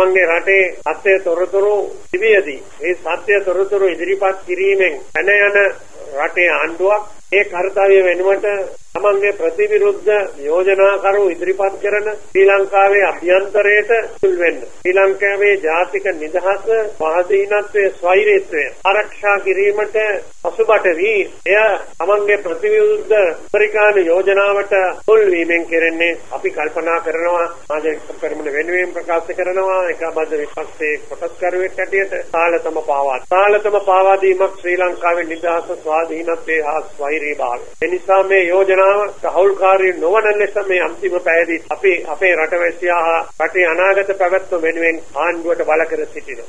තමන්ගේ රටේ සත්‍ය තොරතුරු තිබියදී ඒ සත්‍ය තොරතුරු ඉදිරිපත් කිරීමෙන් පැන යන රටේ ආණ්ඩුවක් ඒ කාර්යය වෙනුවට තමන්ගේ ප්‍රතිවිරුද්ධ යෝජනාකරු ඉදිරිපත් කරන ශ්‍රී ලංකාවේ අභ්‍යන්තරයට තුල් වෙන්න. ශ්‍රී ලංකාවේ ජාතික නිදහස, ස්වාධීනත්වයේ ස්වෛරීත්වය ආරක්ෂා කිරීමට පසුබට වී එය තමන්ගේ ප්‍රතිවිරුද්ධ පරිකාන යෝජනාවට තුල් වීමෙන් කෙරෙන්නේ අපි කල්පනා කරනවා සමාජ කර්මන වෙනුවෙන් ප්‍රකාශ කරනවා එකබද්ධ විපක්ෂයේ කොටස්කරුවෙක් හැටියට සාලතම පාවා. සාලතම පාවා දීමක් ශ්‍රී ලංකාවේ නිදහස, ස්වාධීනත්වයේ හා ස්වෛරී භාවය. එනිසා මේ යෝජනා යෝජනාව සහවුල්කාරී නොවන ලෙස මේ අන්තිම පැයදී අපි අපේ රටවැසියා රටේ අනාගත පැවැත්ම වෙනුවෙන් ආණ්ඩුවට බල කර සිටිනවා.